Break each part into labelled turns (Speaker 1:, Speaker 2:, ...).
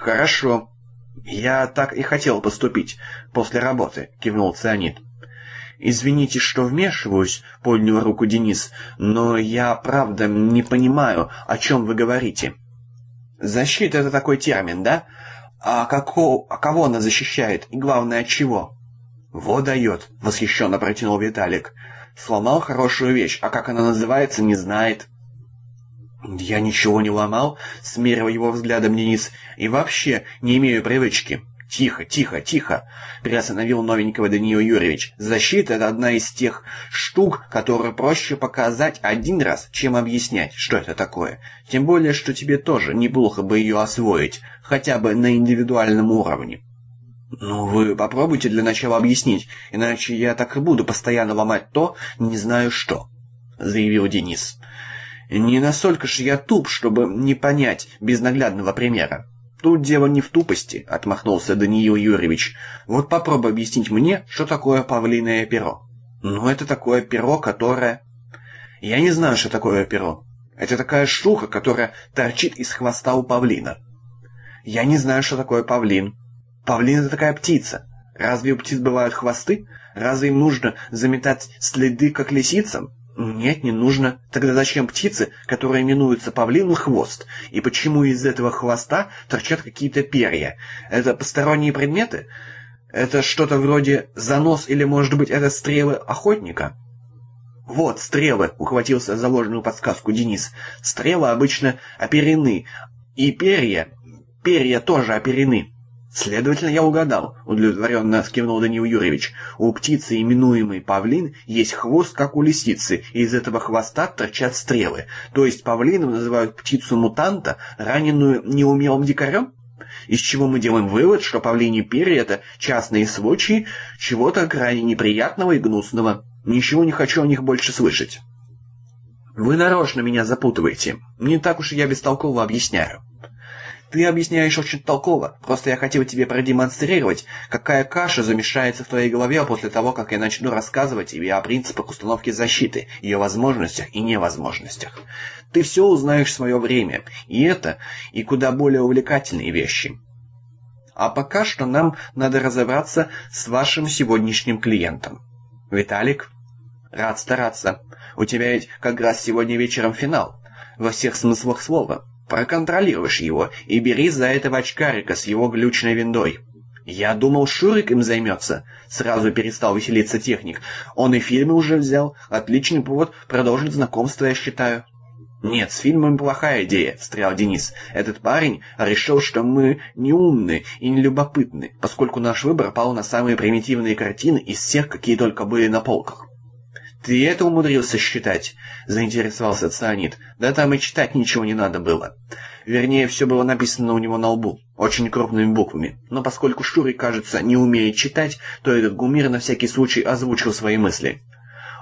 Speaker 1: «Хорошо. Я так и хотел поступить после работы», — кивнул Цианид. «Извините, что вмешиваюсь», — поднял руку Денис, «но я, правда, не понимаю, о чем вы говорите». «Защита — это такой термин, да? А, како... а кого она защищает? И главное, от чего?» «Во дает», — восхищенно протянул Виталик. «Сломал хорошую вещь, а как она называется, не знает». «Я ничего не ломал», — смерил его взглядом Денис, — «и вообще не имею привычки». «Тихо, тихо, тихо!» — приостановил новенького Даниил Юрьевич. «Защита — это одна из тех штук, которые проще показать один раз, чем объяснять, что это такое. Тем более, что тебе тоже неплохо бы ее освоить, хотя бы на индивидуальном уровне». «Ну, вы попробуйте для начала объяснить, иначе я так и буду постоянно ломать то, не знаю что», — заявил Денис. «Не настолько ж я туп, чтобы не понять без наглядного примера». «Тут дело не в тупости», — отмахнулся Даниил Юрьевич. «Вот попробуй объяснить мне, что такое павлиное перо». «Ну, это такое перо, которое...» «Я не знаю, что такое перо. Это такая штука, которая торчит из хвоста у павлина». «Я не знаю, что такое павлин», Павлин — это такая птица. Разве у птиц бывают хвосты? Разве им нужно заметать следы, как лисицам? Нет, не нужно. Тогда зачем птицы, которые именуются павлину, хвост? И почему из этого хвоста торчат какие-то перья? Это посторонние предметы? Это что-то вроде занос или, может быть, это стрелы охотника? Вот, стрелы, ухватился за ложную подсказку Денис. Стрелы обычно оперены, и перья, перья тоже оперены. «Следовательно, я угадал», — удовлетворенно скивнул Данил Юрьевич. «У птицы, именуемой павлин, есть хвост, как у лисицы, и из этого хвоста торчат стрелы. То есть павлином называют птицу-мутанта, раненую неумелым дикарем?» Из чего мы делаем вывод, что павлини перья — это частные случаи чего-то крайне неприятного и гнусного. Ничего не хочу о них больше слышать. Вы нарочно меня запутываете. Не так уж я бестолково объясняю. Ты объясняешь очень толково, просто я хотел тебе продемонстрировать, какая каша замешается в твоей голове после того, как я начну рассказывать тебе о принципах установки защиты, ее возможностях и невозможностях. Ты все узнаешь в свое время, и это, и куда более увлекательные вещи. А пока что нам надо разобраться с вашим сегодняшним клиентом. Виталик, рад стараться. У тебя ведь как раз сегодня вечером финал. Во всех смыслах слова. Проконтролируешь его и бери за этого очкарика с его глючной виндой. Я думал, Шурик им займется. Сразу перестал веселиться техник. Он и фильмы уже взял. Отличный повод продолжить знакомство, я считаю. «Нет, с фильмами плохая идея», — встрял Денис. «Этот парень решил, что мы не умны и не любопытны, поскольку наш выбор пал на самые примитивные картины из всех, какие только были на полках». «Ты это умудрился считать?» — заинтересовался Цианид. «Да там и читать ничего не надо было. Вернее, все было написано у него на лбу, очень крупными буквами. Но поскольку Шурик, кажется, не умеет читать, то этот Гумир на всякий случай озвучил свои мысли».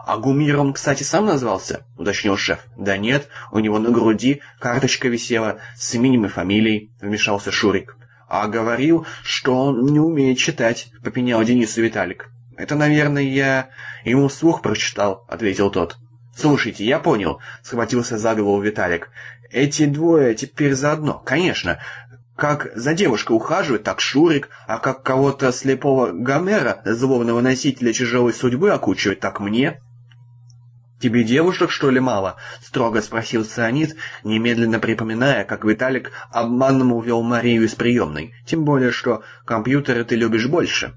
Speaker 1: «А Гумир он, кстати, сам назвался?» — уточнил шеф. «Да нет, у него на груди карточка висела с именем и фамилией», — вмешался Шурик. «А говорил, что он не умеет читать», — попенял Денису Виталик. «Это, наверное, я ему вслух прочитал», — ответил тот. «Слушайте, я понял», — схватился за голову Виталик. «Эти двое теперь заодно, конечно. Как за девушкой ухаживает, так Шурик, а как кого-то слепого Гомера, злобного носителя тяжелой судьбы, окучивает, так мне». «Тебе девушек, что ли, мало?» — строго спросил Цианид, немедленно припоминая, как Виталик обманно увел Марию из приемной. «Тем более, что компьютеры ты любишь больше».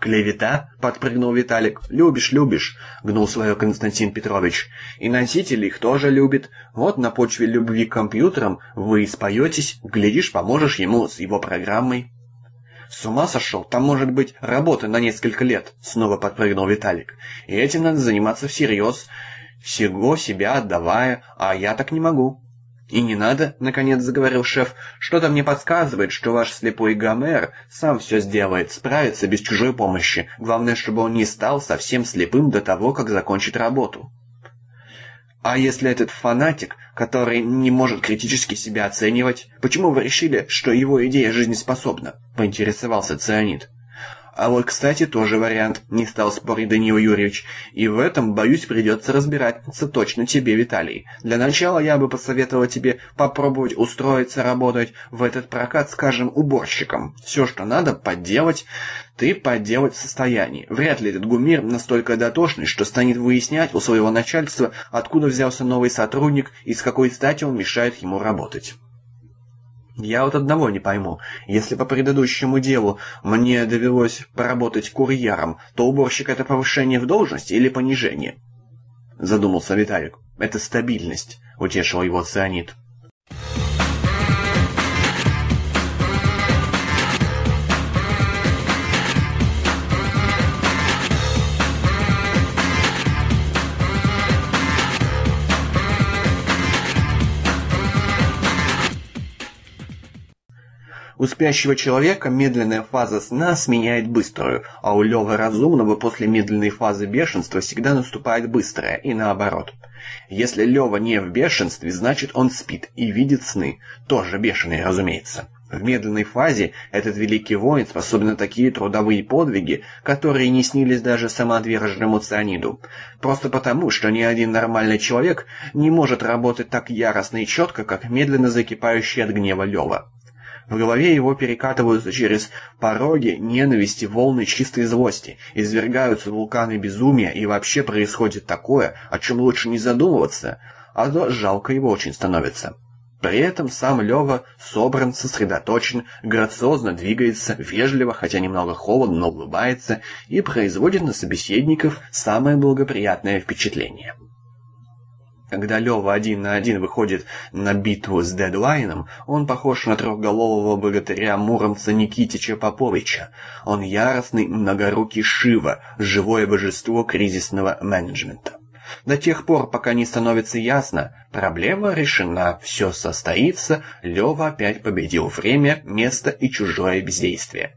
Speaker 1: «Клевета?» — подпрыгнул Виталик. «Любишь, любишь», — гнул свое Константин Петрович. «И носитель их тоже любит. Вот на почве любви к компьютерам вы споетесь, глядишь, поможешь ему с его программой». «С ума сошел? Там может быть работа на несколько лет», — снова подпрыгнул Виталик. «И этим надо заниматься всерьез, всего себя отдавая, а я так не могу». «И не надо», — наконец заговорил шеф, — «что-то мне подсказывает, что ваш слепой Гомер сам все сделает, справится без чужой помощи. Главное, чтобы он не стал совсем слепым до того, как закончит работу». «А если этот фанатик, который не может критически себя оценивать, почему вы решили, что его идея жизнеспособна?» — поинтересовался Цианид. А вот, кстати, тоже вариант, не стал спорить Даниил Юрьевич. И в этом, боюсь, придется разбираться точно тебе, Виталий. Для начала я бы посоветовал тебе попробовать устроиться работать в этот прокат, скажем, уборщиком. Все, что надо, подделать, ты подделать в состоянии. Вряд ли этот гумир настолько дотошный, что станет выяснять у своего начальства, откуда взялся новый сотрудник и с какой стати он мешает ему работать. Я вот одного не пойму. Если по предыдущему делу мне довелось поработать курьером, то уборщик это повышение в должности или понижение? Задумался Виталик. Это стабильность, утешил его цианид. У спящего человека медленная фаза сна сменяет быструю, а у Лёвы Разумного после медленной фазы бешенства всегда наступает быстрая, и наоборот. Если Лёва не в бешенстве, значит он спит и видит сны, тоже бешеные, разумеется. В медленной фазе этот великий воин способен на такие трудовые подвиги, которые не снились даже самоотверженному цианиду. Просто потому, что ни один нормальный человек не может работать так яростно и четко, как медленно закипающий от гнева Лёва. В голове его перекатываются через пороги ненависти волны чистой злости, извергаются вулканы безумия, и вообще происходит такое, о чем лучше не задумываться, а то жалко его очень становится. При этом сам Лева собран, сосредоточен, грациозно двигается, вежливо, хотя немного холодно, но улыбается и производит на собеседников самое благоприятное впечатление. Когда Лёва один на один выходит на битву с дедлайном, он похож на трехголового богатыря Муромца Никитича Поповича. Он яростный, многорукий Шива, живое божество кризисного менеджмента. До тех пор, пока не становится ясно, проблема решена, все состоится, Лёва опять победил время, место и чужое бездействие.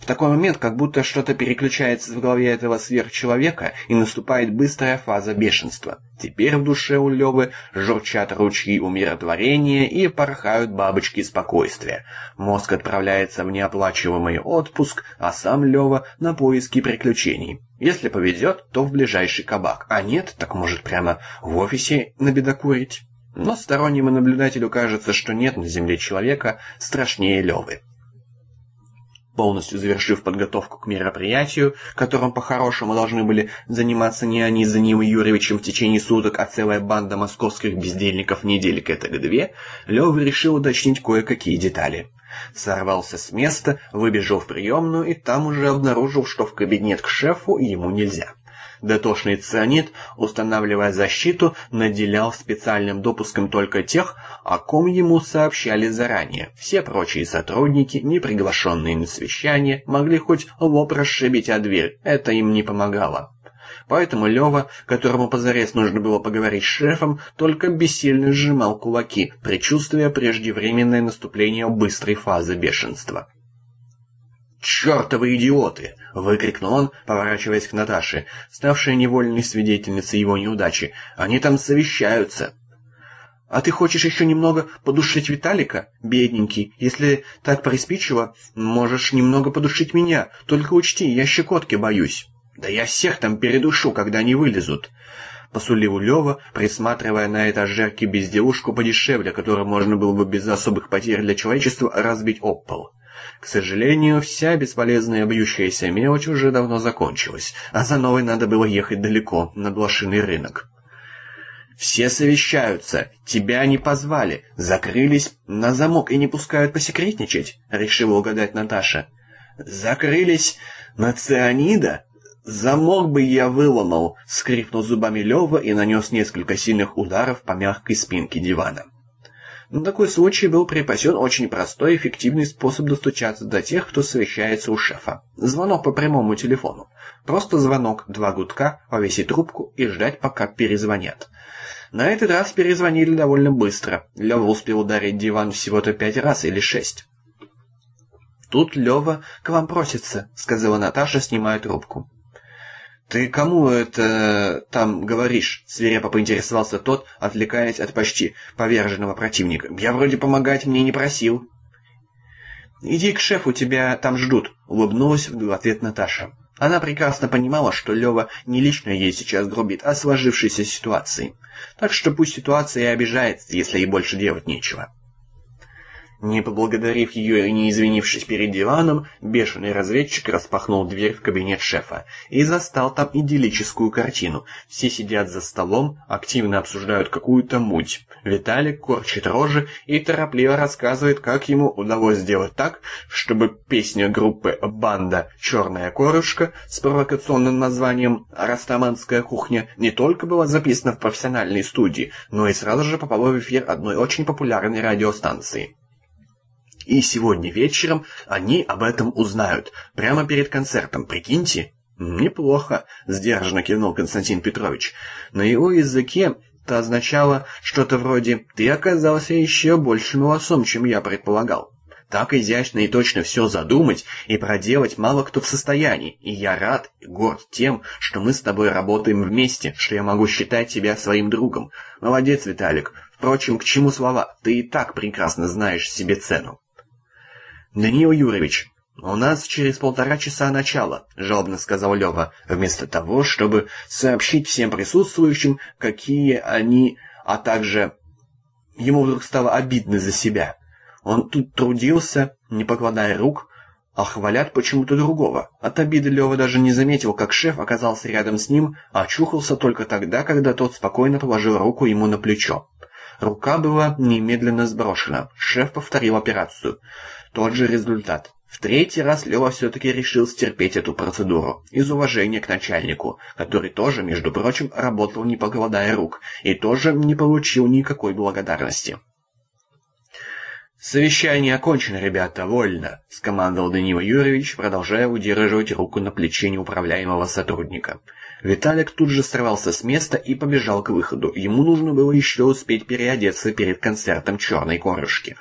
Speaker 1: В такой момент как будто что-то переключается в голове этого сверхчеловека и наступает быстрая фаза бешенства. Теперь в душе у Левы журчат ручьи умиротворения и порхают бабочки спокойствия. Мозг отправляется в неоплачиваемый отпуск, а сам Лева на поиски приключений. Если повезет, то в ближайший кабак, а нет, так может прямо в офисе набедокурить. Но стороннему наблюдателю кажется, что нет на земле человека страшнее Левы. Полностью завершив подготовку к мероприятию, которым по-хорошему должны были заниматься не они с Даниилом Юрьевичем в течение суток, а целая банда московских бездельников неделька это две, Лёва решил уточнить кое-какие детали. Сорвался с места, выбежал в приемную и там уже обнаружил, что в кабинет к шефу ему нельзя. Дотошный цианид, устанавливая защиту, наделял специальным допуском только тех, о ком ему сообщали заранее. Все прочие сотрудники, не приглашенные на совещание, могли хоть лоб расшибить о дверь, это им не помогало. Поэтому Лева, которому позарез нужно было поговорить с шефом, только бессильно сжимал кулаки, предчувствуя преждевременное наступление быстрой фазы бешенства. «Чёртовы идиоты!» — выкрикнул он, поворачиваясь к Наташе, ставшей невольной свидетельницей его неудачи. «Они там совещаются!» «А ты хочешь еще немного подушить Виталика, бедненький? Если так приспичило, можешь немного подушить меня. Только учти, я щекотки боюсь». «Да я всех там передушу, когда они вылезут!» Посулил Лева, присматривая на этажерке безделушку подешевле, которую можно было бы без особых потерь для человечества разбить об пол. К сожалению, вся бесполезная бьющаяся мелочь уже давно закончилась, а за новой надо было ехать далеко, на блошиный рынок. «Все совещаются, тебя не позвали, закрылись на замок и не пускают посекретничать», — решила угадать Наташа. «Закрылись на цианида?» «Замок бы я выломал!» — скрипнул зубами Лёва и нанес несколько сильных ударов по мягкой спинке дивана. На такой случай был припасен очень простой и эффективный способ достучаться до тех, кто совещается у шефа. Звонок по прямому телефону. Просто звонок, два гудка, повесить трубку и ждать, пока перезвонят. На этот раз перезвонили довольно быстро. Лёва успел ударить диван всего-то пять раз или шесть. «Тут Лёва к вам просится», — сказала Наташа, снимая трубку. «Ты кому это там говоришь?» — свирепо поинтересовался тот, отвлекаясь от почти поверженного противника. «Я вроде помогать мне не просил». «Иди к шефу, тебя там ждут», — улыбнулась в ответ Наташа. Она прекрасно понимала, что Лева не лично ей сейчас грубит, а сложившейся ситуации. Так что пусть ситуация и обижается, если ей больше делать нечего. Не поблагодарив ее и не извинившись перед диваном, бешеный разведчик распахнул дверь в кабинет шефа и застал там идиллическую картину. Все сидят за столом, активно обсуждают какую-то муть. Виталик корчит рожи и торопливо рассказывает, как ему удалось сделать так, чтобы песня группы «Банда. Черная корышка» с провокационным названием «Растаманская кухня» не только была записана в профессиональной студии, но и сразу же попала в эфир одной очень популярной радиостанции. И сегодня вечером они об этом узнают. Прямо перед концертом, прикиньте. «Неплохо», — сдержанно кивнул Константин Петрович. На его языке это означало что-то вроде «ты оказался еще больше молодцом, чем я предполагал». Так изящно и точно все задумать и проделать мало кто в состоянии, и я рад и горд тем, что мы с тобой работаем вместе, что я могу считать тебя своим другом. Молодец, Виталик. Впрочем, к чему слова? Ты и так прекрасно знаешь себе цену. «Даниил Юрьевич, у нас через полтора часа начало», — жалобно сказал Лёва, вместо того, чтобы сообщить всем присутствующим, какие они, а также... Ему вдруг стало обидно за себя. Он тут трудился, не покладая рук, а хвалят почему-то другого. От обиды Лёва даже не заметил, как шеф оказался рядом с ним, а очухался только тогда, когда тот спокойно положил руку ему на плечо. Рука была немедленно сброшена. Шеф повторил операцию. Тот же результат. В третий раз Лева все-таки решил стерпеть эту процедуру, из уважения к начальнику, который тоже, между прочим, работал не покладая рук, и тоже не получил никакой благодарности. «Совещание окончено, ребята, вольно», — скомандовал Данила Юрьевич, продолжая удерживать руку на плече неуправляемого сотрудника. Виталик тут же сорвался с места и побежал к выходу. Ему нужно было еще успеть переодеться перед концертом «Черной корышки».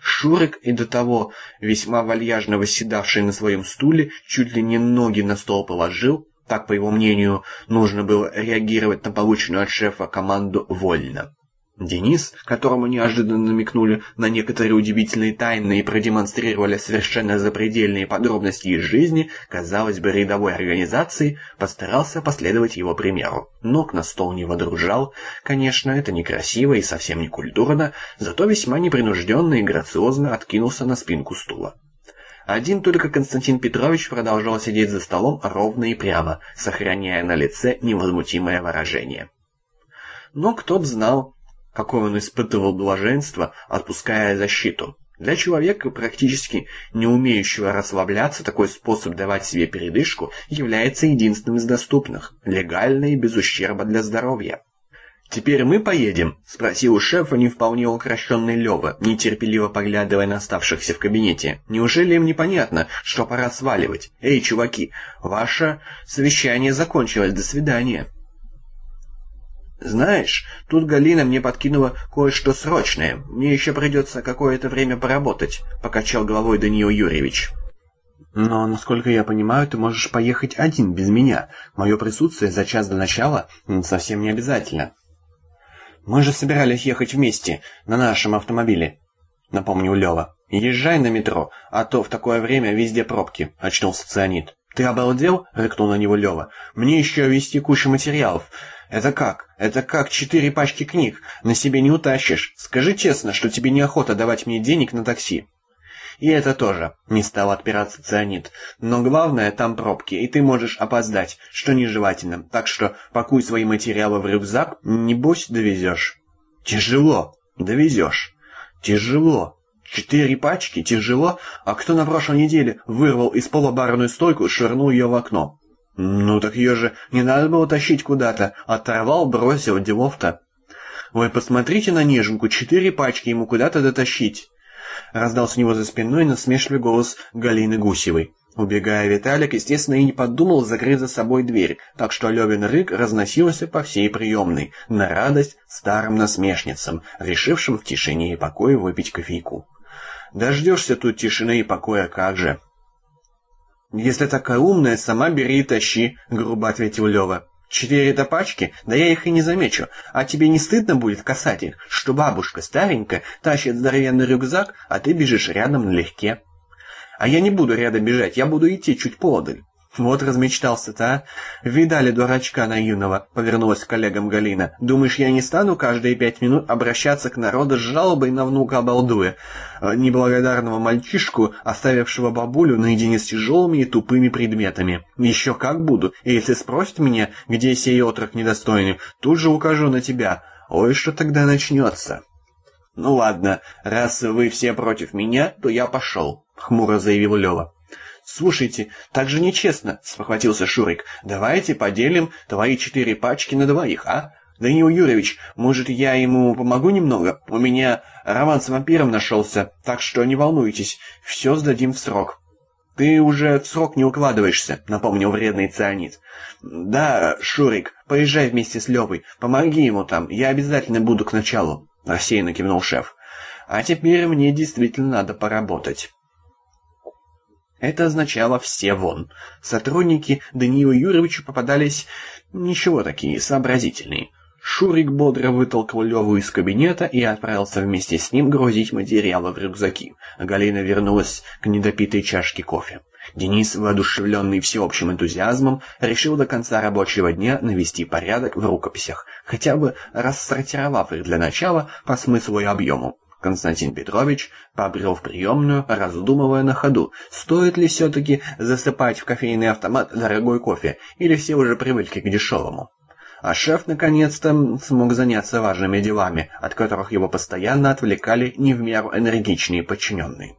Speaker 1: Шурик и до того весьма вальяжно восседавший на своем стуле, чуть ли не ноги на стол положил, так, по его мнению, нужно было реагировать на полученную от шефа команду вольно. Денис, которому неожиданно намекнули на некоторые удивительные тайны и продемонстрировали совершенно запредельные подробности из жизни, казалось бы, рядовой организации, постарался последовать его примеру. Ног на стол не водружал. Конечно, это некрасиво и совсем не культурно, зато весьма непринужденно и грациозно откинулся на спинку стула. Один только Константин Петрович продолжал сидеть за столом ровно и прямо, сохраняя на лице невозмутимое выражение. Но кто б знал, какое он испытывал блаженство, отпуская защиту. Для человека, практически не умеющего расслабляться, такой способ давать себе передышку является единственным из доступных, легально и без ущерба для здоровья. «Теперь мы поедем?» — спросил у шефа не вполне укращенный Лёва, нетерпеливо поглядывая на оставшихся в кабинете. «Неужели им непонятно, что пора сваливать? Эй, чуваки, ваше совещание закончилось, до свидания!» «Знаешь, тут Галина мне подкинула кое-что срочное. Мне еще придется какое-то время поработать», — покачал головой Даниил Юрьевич. «Но, насколько я понимаю, ты можешь поехать один, без меня. Мое присутствие за час до начала совсем не обязательно». «Мы же собирались ехать вместе, на нашем автомобиле», — напомнил Лёва. «Езжай на метро, а то в такое время везде пробки», — очнулся цианид. «Ты обалдел?» — рыкнул на него Лёва. «Мне еще вести кучу материалов. Это как? Это как четыре пачки книг на себе не утащишь. Скажи честно, что тебе неохота давать мне денег на такси. И это тоже, не стал отпираться цианид. Но главное, там пробки, и ты можешь опоздать, что нежелательно. Так что пакуй свои материалы в рюкзак, небось довезешь. Тяжело. Довезешь. Тяжело. Четыре пачки? Тяжело? А кто на прошлой неделе вырвал из пола барную стойку и швырнул ее в окно? «Ну так ее же не надо было тащить куда-то. Оторвал, бросил, делов-то». «Вы посмотрите на неженку, четыре пачки ему куда-то дотащить». Раздался у него за спиной насмешливый голос Галины Гусевой. Убегая, Виталик, естественно, и не подумал закрыть за собой дверь, так что Левин рык разносился по всей приемной, на радость старым насмешницам, решившим в тишине и покое выпить кофейку. «Дождешься тут тишины и покоя, как же!» «Если такая умная, сама бери и тащи», — грубо ответил Лёва. «Четыре-то пачки? Да я их и не замечу. А тебе не стыдно будет касать их, что бабушка старенькая тащит здоровенный рюкзак, а ты бежишь рядом налегке?» А я не буду рядом бежать, я буду идти чуть подаль. «Вот размечтался-то, а? Видали дурачка наивного?» — повернулась к коллегам Галина. «Думаешь, я не стану каждые пять минут обращаться к народу с жалобой на внука обалдуя? Э, неблагодарного мальчишку, оставившего бабулю наедине с тяжелыми и тупыми предметами. Еще как буду, и если спросят меня, где сей отрок недостойный, тут же укажу на тебя. Ой, что тогда начнется?» «Ну ладно, раз вы все против меня, то я пошел», — хмуро заявил Лева. «Слушайте, так же нечестно», — спохватился Шурик. «Давайте поделим твои четыре пачки на двоих, а? Даниил Юрьевич, может, я ему помогу немного? У меня роман с вампиром нашелся, так что не волнуйтесь, все сдадим в срок». «Ты уже в срок не укладываешься», — напомнил вредный цианид. «Да, Шурик, поезжай вместе с Левой, помоги ему там, я обязательно буду к началу», — рассеянно кивнул шеф. «А теперь мне действительно надо поработать». Это означало «все вон». Сотрудники Даниила Юрьевича попадались ничего такие, сообразительные. Шурик бодро вытолкал Леву из кабинета и отправился вместе с ним грузить материалы в рюкзаки. Галина вернулась к недопитой чашке кофе. Денис, воодушевленный всеобщим энтузиазмом, решил до конца рабочего дня навести порядок в рукописях, хотя бы рассортировав их для начала по смыслу и объему. Константин Петрович побрел в приемную, раздумывая на ходу, стоит ли все-таки засыпать в кофейный автомат дорогой кофе, или все уже привыкли к дешевому. А шеф наконец-то смог заняться важными делами, от которых его постоянно отвлекали не в меру энергичные подчиненные.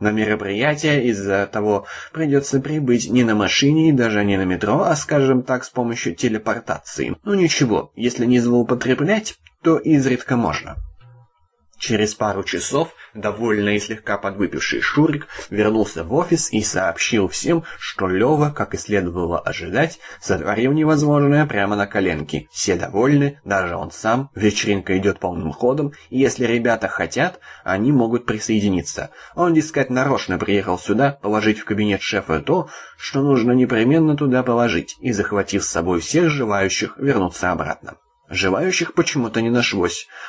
Speaker 1: На мероприятие из-за того придется прибыть не на машине и даже не на метро, а, скажем так, с помощью телепортации. Ну ничего, если не злоупотреблять, то изредка можно. Через пару часов, довольный и слегка подвыпивший Шурик вернулся в офис и сообщил всем, что Лева, как и следовало ожидать, сотворил невозможное прямо на коленке. Все довольны, даже он сам, вечеринка идет полным ходом, и если ребята хотят, они могут присоединиться. Он, дескать, нарочно приехал сюда положить в кабинет шефа то, что нужно непременно туда положить, и, захватив с собой всех желающих, вернуться обратно. Желающих почему-то не нашлось.